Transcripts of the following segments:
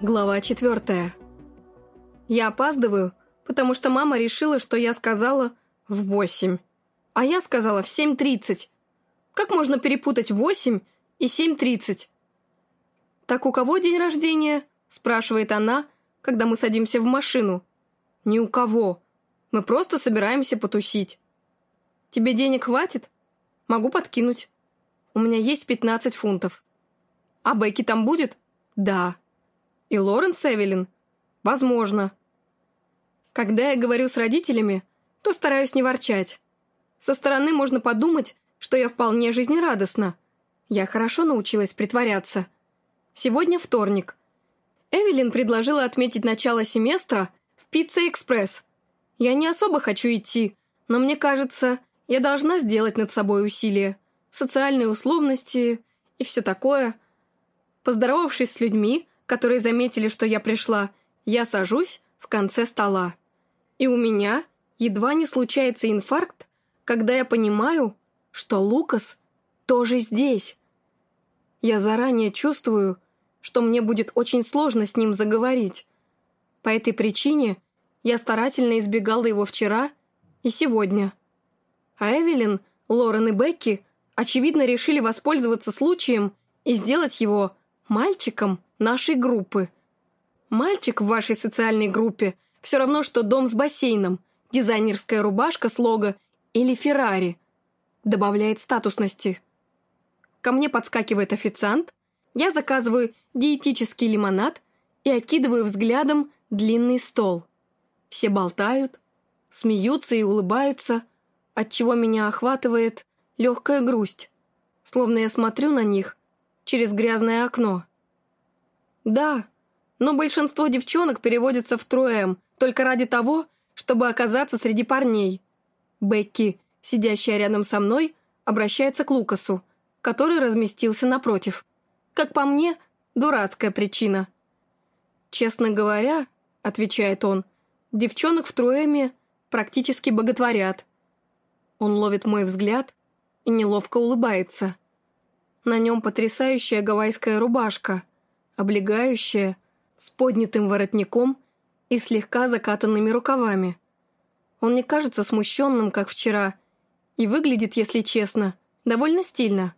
Глава четвертая. Я опаздываю, потому что мама решила, что я сказала в восемь, а я сказала в семь тридцать. Как можно перепутать восемь и семь тридцать? «Так у кого день рождения?» – спрашивает она, когда мы садимся в машину. «Ни у кого. Мы просто собираемся потусить». «Тебе денег хватит? Могу подкинуть. У меня есть пятнадцать фунтов». «А Бекки там будет?» «Да». И Лоренс Эвелин? Возможно. Когда я говорю с родителями, то стараюсь не ворчать. Со стороны можно подумать, что я вполне жизнерадостна. Я хорошо научилась притворяться. Сегодня вторник. Эвелин предложила отметить начало семестра в Пицца Экспресс. Я не особо хочу идти, но мне кажется, я должна сделать над собой усилие. Социальные условности и все такое. Поздоровавшись с людьми, которые заметили, что я пришла, я сажусь в конце стола. И у меня едва не случается инфаркт, когда я понимаю, что Лукас тоже здесь. Я заранее чувствую, что мне будет очень сложно с ним заговорить. По этой причине я старательно избегала его вчера и сегодня. А Эвелин, Лорен и Бекки, очевидно, решили воспользоваться случаем и сделать его мальчиком нашей группы. Мальчик в вашей социальной группе все равно, что дом с бассейном, дизайнерская рубашка с лого или Феррари. Добавляет статусности. Ко мне подскакивает официант, я заказываю диетический лимонад и окидываю взглядом длинный стол. Все болтают, смеются и улыбаются, отчего меня охватывает легкая грусть, словно я смотрю на них через грязное окно. Да, но большинство девчонок переводится в Труэм только ради того, чтобы оказаться среди парней. Бекки, сидящая рядом со мной, обращается к Лукасу, который разместился напротив. Как по мне, дурацкая причина. «Честно говоря», — отвечает он, — «девчонок в Труэме практически боготворят». Он ловит мой взгляд и неловко улыбается. На нем потрясающая гавайская рубашка — облегающая, с поднятым воротником и слегка закатанными рукавами. Он не кажется смущенным, как вчера, и выглядит, если честно, довольно стильно.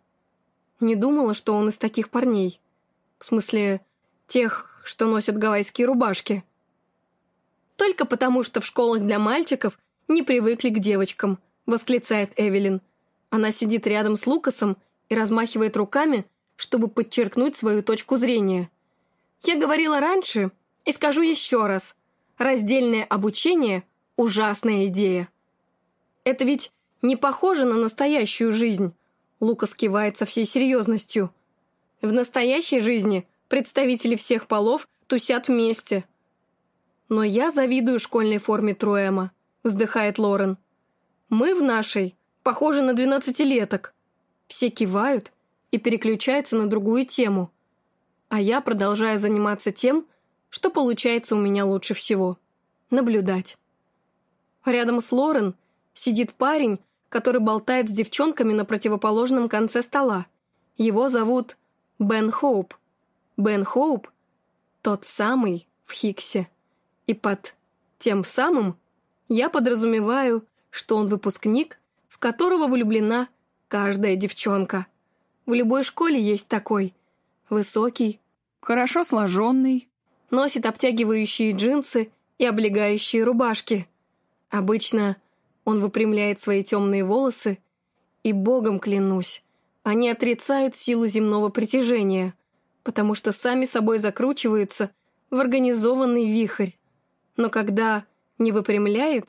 Не думала, что он из таких парней. В смысле, тех, что носят гавайские рубашки. «Только потому, что в школах для мальчиков не привыкли к девочкам», восклицает Эвелин. Она сидит рядом с Лукасом и размахивает руками, чтобы подчеркнуть свою точку зрения. Я говорила раньше и скажу еще раз. Раздельное обучение – ужасная идея. Это ведь не похоже на настоящую жизнь. Лукас кивает со всей серьезностью. В настоящей жизни представители всех полов тусят вместе. Но я завидую школьной форме Труэма, вздыхает Лорен. Мы в нашей похожи на двенадцатилеток. Все кивают и переключаются на другую тему – а я продолжаю заниматься тем, что получается у меня лучше всего – наблюдать. Рядом с Лорен сидит парень, который болтает с девчонками на противоположном конце стола. Его зовут Бен Хоуп. Бен Хоуп – тот самый в Хиксе. И под «тем самым» я подразумеваю, что он выпускник, в которого влюблена каждая девчонка. В любой школе есть такой. Высокий, хорошо сложенный, носит обтягивающие джинсы и облегающие рубашки. Обычно он выпрямляет свои темные волосы, и, богом клянусь, они отрицают силу земного притяжения, потому что сами собой закручиваются в организованный вихрь. Но когда не выпрямляет,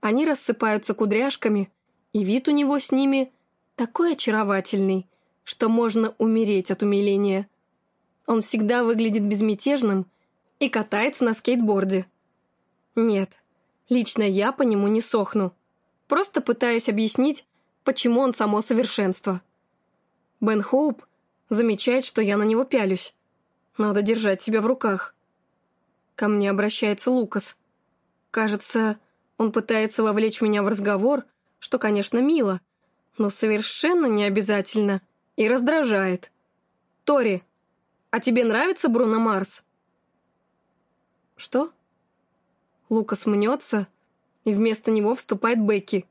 они рассыпаются кудряшками, и вид у него с ними такой очаровательный, что можно умереть от умиления – он всегда выглядит безмятежным и катается на скейтборде. Нет, лично я по нему не сохну. Просто пытаюсь объяснить, почему он само совершенство. Бен Хоуп замечает, что я на него пялюсь. Надо держать себя в руках. Ко мне обращается Лукас. Кажется, он пытается вовлечь меня в разговор, что, конечно, мило, но совершенно не обязательно и раздражает. «Тори, «А тебе нравится Бруно Марс?» Что? Лукас мнется, и вместо него вступает Бекки.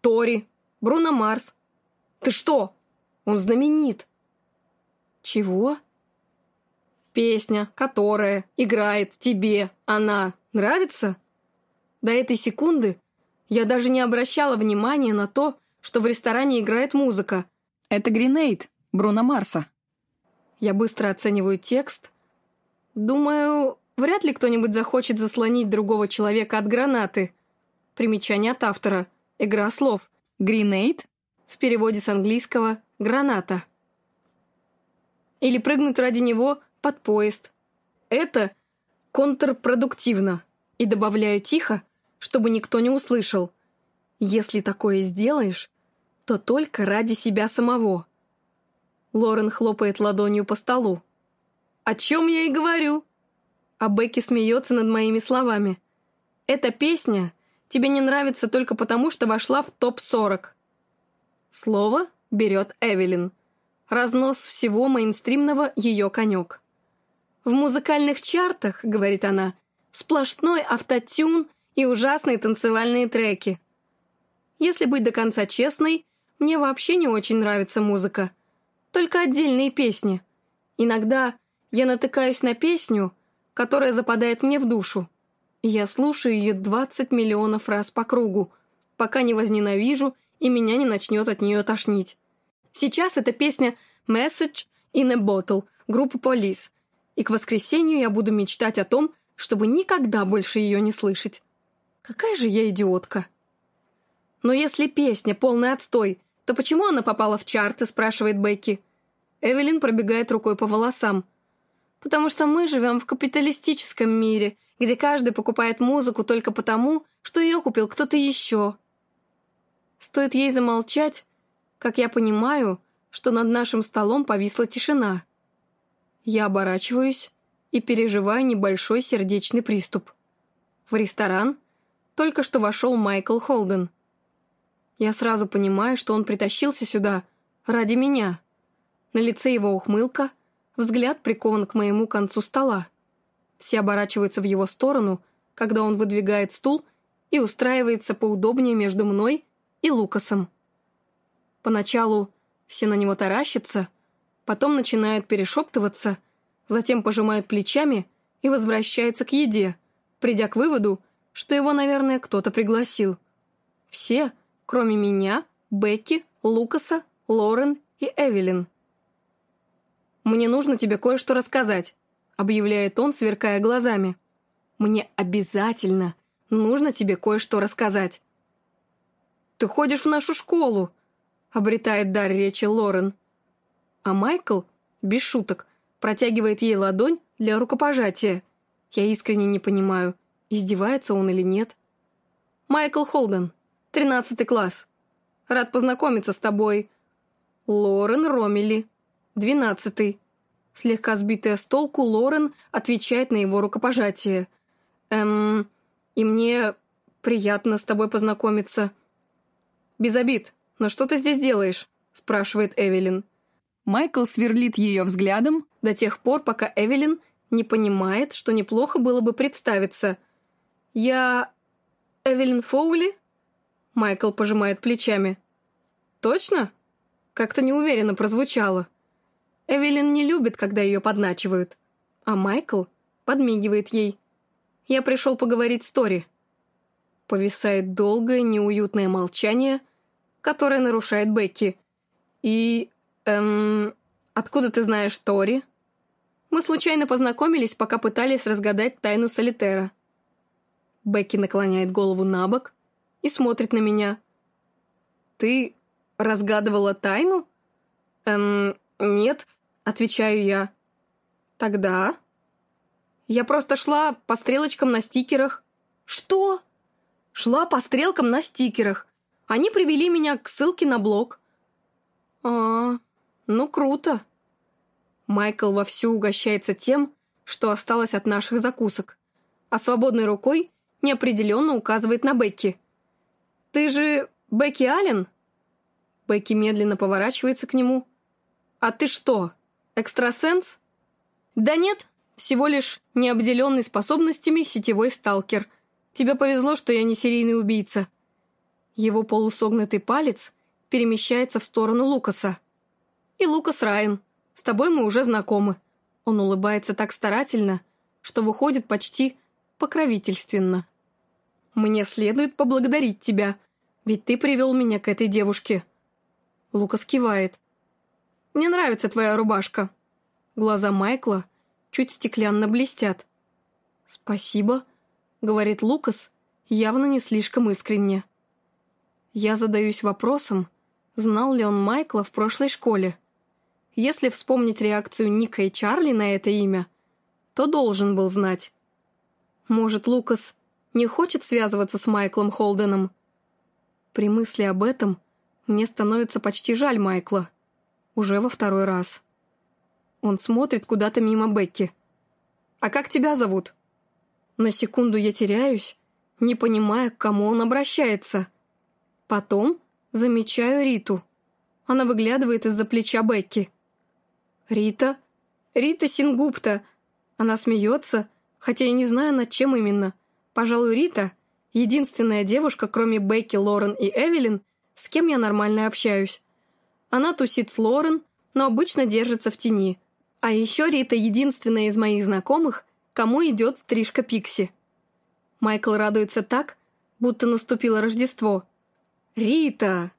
Тори, Бруно Марс. Ты что? Он знаменит. Чего? Песня, которая играет тебе, она, нравится? До этой секунды я даже не обращала внимания на то, что в ресторане играет музыка. Это «Гринейд» Бруно Марса. Я быстро оцениваю текст. Думаю, вряд ли кто-нибудь захочет заслонить другого человека от гранаты. Примечание от автора. Игра слов. «Гринейд» в переводе с английского «граната». Или прыгнуть ради него под поезд. Это контрпродуктивно. И добавляю тихо, чтобы никто не услышал. Если такое сделаешь, то только ради себя самого. Лорен хлопает ладонью по столу. «О чем я и говорю?» А Бекки смеется над моими словами. «Эта песня тебе не нравится только потому, что вошла в топ-40». Слово берет Эвелин. Разнос всего мейнстримного ее конек. «В музыкальных чартах, — говорит она, — сплошной автотюн и ужасные танцевальные треки. Если быть до конца честной, мне вообще не очень нравится музыка только отдельные песни. Иногда я натыкаюсь на песню, которая западает мне в душу, я слушаю ее 20 миллионов раз по кругу, пока не возненавижу и меня не начнет от нее тошнить. Сейчас это песня «Message in a Bottle» группы Police, и к воскресенью я буду мечтать о том, чтобы никогда больше ее не слышать. Какая же я идиотка. Но если песня полный отстой, то почему она попала в чарты, спрашивает Бекки. Эвелин пробегает рукой по волосам. «Потому что мы живем в капиталистическом мире, где каждый покупает музыку только потому, что ее купил кто-то еще». Стоит ей замолчать, как я понимаю, что над нашим столом повисла тишина. Я оборачиваюсь и переживаю небольшой сердечный приступ. В ресторан только что вошел Майкл Холден. Я сразу понимаю, что он притащился сюда ради меня. На лице его ухмылка, взгляд прикован к моему концу стола. Все оборачиваются в его сторону, когда он выдвигает стул и устраивается поудобнее между мной и Лукасом. Поначалу все на него таращатся, потом начинают перешептываться, затем пожимают плечами и возвращаются к еде, придя к выводу, что его, наверное, кто-то пригласил. Все, кроме меня, Бекки, Лукаса, Лорен и Эвелин. «Мне нужно тебе кое-что рассказать», — объявляет он, сверкая глазами. «Мне обязательно нужно тебе кое-что рассказать». «Ты ходишь в нашу школу», — обретает дар речи Лорен. А Майкл, без шуток, протягивает ей ладонь для рукопожатия. Я искренне не понимаю, издевается он или нет. «Майкл Холден, тринадцатый класс. Рад познакомиться с тобой. Лорен Ромели, двенадцатый». Слегка сбитая с толку, Лорен отвечает на его рукопожатие. «Эм, и мне приятно с тобой познакомиться». «Без обид, но что ты здесь делаешь?» спрашивает Эвелин. Майкл сверлит ее взглядом до тех пор, пока Эвелин не понимает, что неплохо было бы представиться. «Я... Эвелин Фоули?» Майкл пожимает плечами. «Точно?» Как-то неуверенно прозвучало. Эвелин не любит, когда ее подначивают. А Майкл подмигивает ей. «Я пришел поговорить с Тори». Повисает долгое, неуютное молчание, которое нарушает Бекки. «И... эм... Откуда ты знаешь Тори?» Мы случайно познакомились, пока пытались разгадать тайну солитера. Бекки наклоняет голову на бок и смотрит на меня. «Ты разгадывала тайну?» «Эм, нет, Отвечаю я. Тогда... Я просто шла по стрелочкам на стикерах. Что? Шла по стрелкам на стикерах. Они привели меня к ссылке на блог. А, ну круто. Майкл вовсю угощается тем, что осталось от наших закусок, а свободной рукой неопределенно указывает на Бекки. «Ты же Бекки Аллен?» Бекки медленно поворачивается к нему. «А ты что, Экстрасенс? Да нет, Всего лишь необделенный способностями сетевой сталкер. Тебе повезло, что я не серийный убийца». Его полусогнутый палец перемещается в сторону Лукаса. «И Лукас Райан. С тобой мы уже знакомы». Он улыбается так старательно, что выходит почти покровительственно. «Мне следует поблагодарить тебя, ведь ты привел меня к этой девушке». Лукас кивает. «Мне нравится твоя рубашка». Глаза Майкла чуть стеклянно блестят. «Спасибо», — говорит Лукас, явно не слишком искренне. Я задаюсь вопросом, знал ли он Майкла в прошлой школе. Если вспомнить реакцию Ника и Чарли на это имя, то должен был знать. Может, Лукас не хочет связываться с Майклом Холденом? При мысли об этом мне становится почти жаль Майкла. Уже во второй раз. Он смотрит куда-то мимо Бекки. «А как тебя зовут?» На секунду я теряюсь, не понимая, к кому он обращается. Потом замечаю Риту. Она выглядывает из-за плеча Бекки. «Рита? Рита Сингупта!» Она смеется, хотя я не знаю, над чем именно. Пожалуй, Рита — единственная девушка, кроме Бекки, Лорен и Эвелин, с кем я нормально общаюсь. Она тусит с Лорен, но обычно держится в тени. А еще Рита — единственная из моих знакомых, кому идет стрижка Пикси. Майкл радуется так, будто наступило Рождество. «Рита!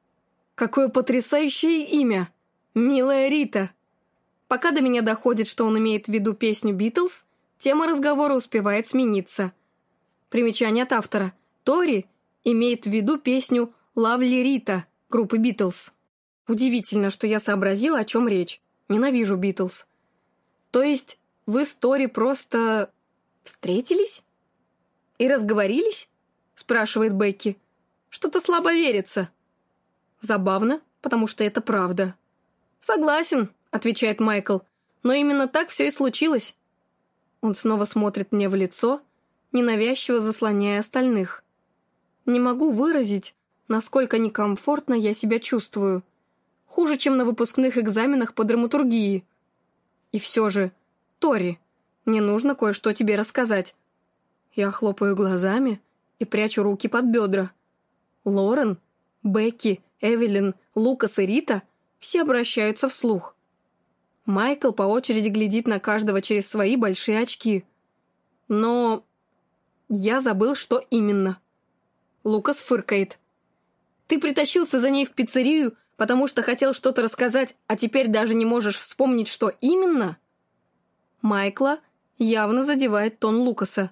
Какое потрясающее имя! Милая Рита!» Пока до меня доходит, что он имеет в виду песню «Битлз», тема разговора успевает смениться. Примечание от автора. Тори имеет в виду песню «Лавли Рита» группы «Битлз». Удивительно, что я сообразила, о чем речь. Ненавижу «Битлз». То есть вы с Тори просто... встретились? И разговорились? Спрашивает Бекки. Что-то слабо верится. Забавно, потому что это правда. Согласен, — отвечает Майкл. «Но именно так все и случилось». Он снова смотрит мне в лицо, ненавязчиво заслоняя остальных. Не могу выразить, насколько некомфортно я себя чувствую. Хуже, чем на выпускных экзаменах по драматургии. И все же, Тори, мне нужно кое-что тебе рассказать. Я хлопаю глазами и прячу руки под бедра. Лорен, Бекки, Эвелин, Лукас и Рита все обращаются вслух. Майкл по очереди глядит на каждого через свои большие очки. Но я забыл, что именно. Лукас фыркает. «Ты притащился за ней в пиццерию, потому что хотел что-то рассказать, а теперь даже не можешь вспомнить, что именно?» Майкла явно задевает тон Лукаса.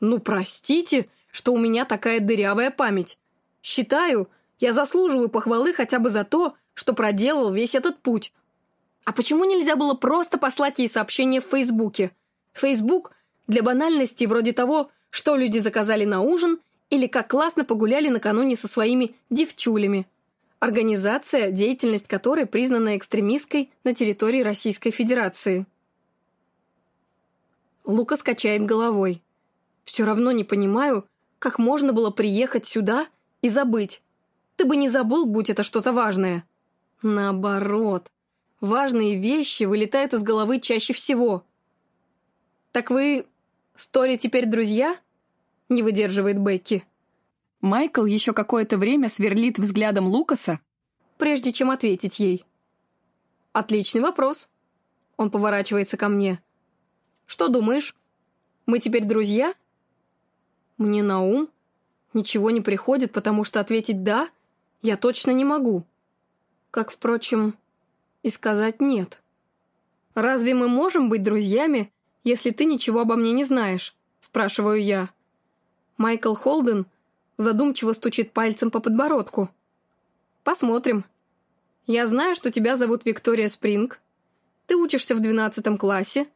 «Ну, простите, что у меня такая дырявая память. Считаю, я заслуживаю похвалы хотя бы за то, что проделал весь этот путь. А почему нельзя было просто послать ей сообщение в Фейсбуке? Фейсбук для банальности вроде того, что люди заказали на ужин или как классно погуляли накануне со своими девчулями. Организация, деятельность которой признана экстремистской на территории Российской Федерации. Лука скачает головой. «Все равно не понимаю, как можно было приехать сюда и забыть. Ты бы не забыл, будь это что-то важное». Наоборот. Важные вещи вылетают из головы чаще всего. «Так вы с Тори теперь друзья?» — не выдерживает Бекки. Майкл еще какое-то время сверлит взглядом Лукаса, прежде чем ответить ей. «Отличный вопрос». Он поворачивается ко мне. «Что думаешь? Мы теперь друзья?» Мне на ум ничего не приходит, потому что ответить «да» я точно не могу. Как, впрочем, и сказать «нет». «Разве мы можем быть друзьями, если ты ничего обо мне не знаешь?» – спрашиваю я. Майкл Холден задумчиво стучит пальцем по подбородку. «Посмотрим. Я знаю, что тебя зовут Виктория Спринг. Ты учишься в 12 классе.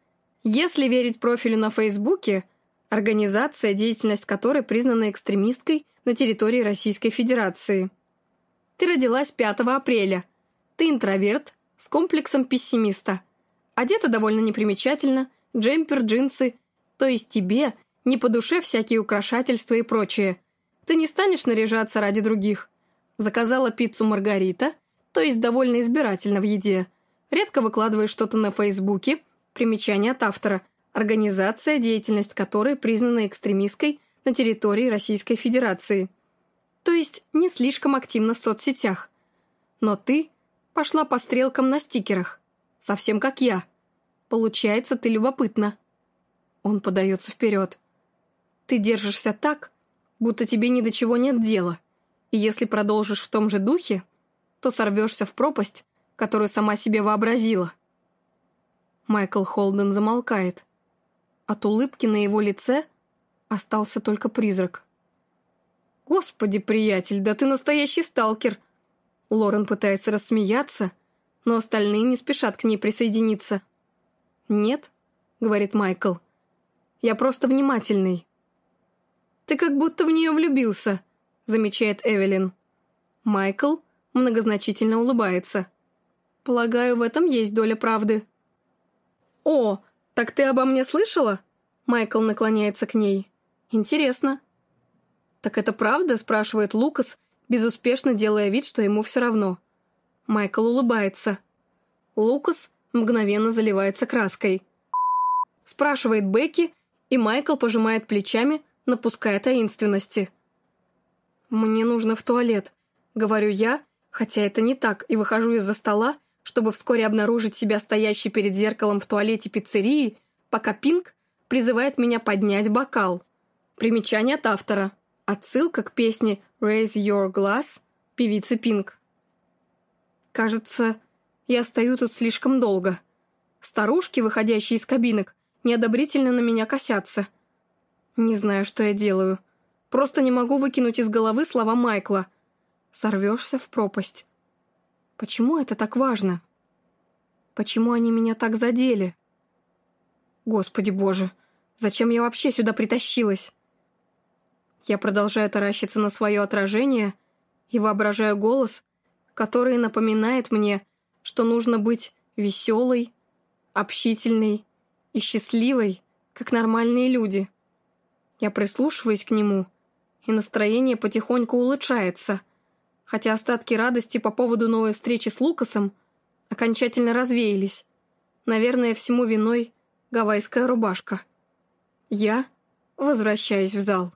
Если верить профилю на Фейсбуке, организация, деятельность которой признана экстремисткой на территории Российской Федерации. Ты родилась 5 апреля. Ты интроверт, с комплексом пессимиста. Одета довольно непримечательно, джемпер, джинсы. То есть тебе не по душе всякие украшательства и прочее. Ты не станешь наряжаться ради других. Заказала пиццу Маргарита, то есть довольно избирательно в еде. Редко выкладываешь что-то на Фейсбуке, примечание от автора, Организация, деятельность которой признана экстремистской на территории Российской Федерации. То есть не слишком активна в соцсетях. Но ты пошла по стрелкам на стикерах. Совсем как я. Получается, ты любопытна. Он подается вперед. Ты держишься так, будто тебе ни до чего нет дела. И если продолжишь в том же духе, то сорвешься в пропасть, которую сама себе вообразила. Майкл Холден замолкает. От улыбки на его лице остался только призрак. «Господи, приятель, да ты настоящий сталкер!» Лорен пытается рассмеяться, но остальные не спешат к ней присоединиться. «Нет», — говорит Майкл, — «я просто внимательный». «Ты как будто в нее влюбился», — замечает Эвелин. Майкл многозначительно улыбается. «Полагаю, в этом есть доля правды». «О, так ты обо мне слышала?» Майкл наклоняется к ней. «Интересно». «Так это правда?» – спрашивает Лукас, безуспешно делая вид, что ему все равно. Майкл улыбается. Лукас мгновенно заливается краской. Спрашивает Бекки, и Майкл пожимает плечами, напуская таинственности. «Мне нужно в туалет», — говорю я, хотя это не так, и выхожу из-за стола, чтобы вскоре обнаружить себя стоящей перед зеркалом в туалете пиццерии, пока Пинк призывает меня поднять бокал. Примечание от автора. Отсылка к песне «Raise Your Glass» певицы Пинк. Кажется, я стою тут слишком долго. Старушки, выходящие из кабинок, неодобрительно на меня косятся. Не знаю, что я делаю. Просто не могу выкинуть из головы слова Майкла. Сорвешься в пропасть. Почему это так важно? Почему они меня так задели? Господи боже, зачем я вообще сюда притащилась? Я продолжаю таращиться на свое отражение и воображаю голос, который напоминает мне, что нужно быть веселой, общительной и счастливой, как нормальные люди. Я прислушиваюсь к нему, и настроение потихоньку улучшается — хотя остатки радости по поводу новой встречи с Лукасом окончательно развеялись. Наверное, всему виной гавайская рубашка. Я возвращаюсь в зал.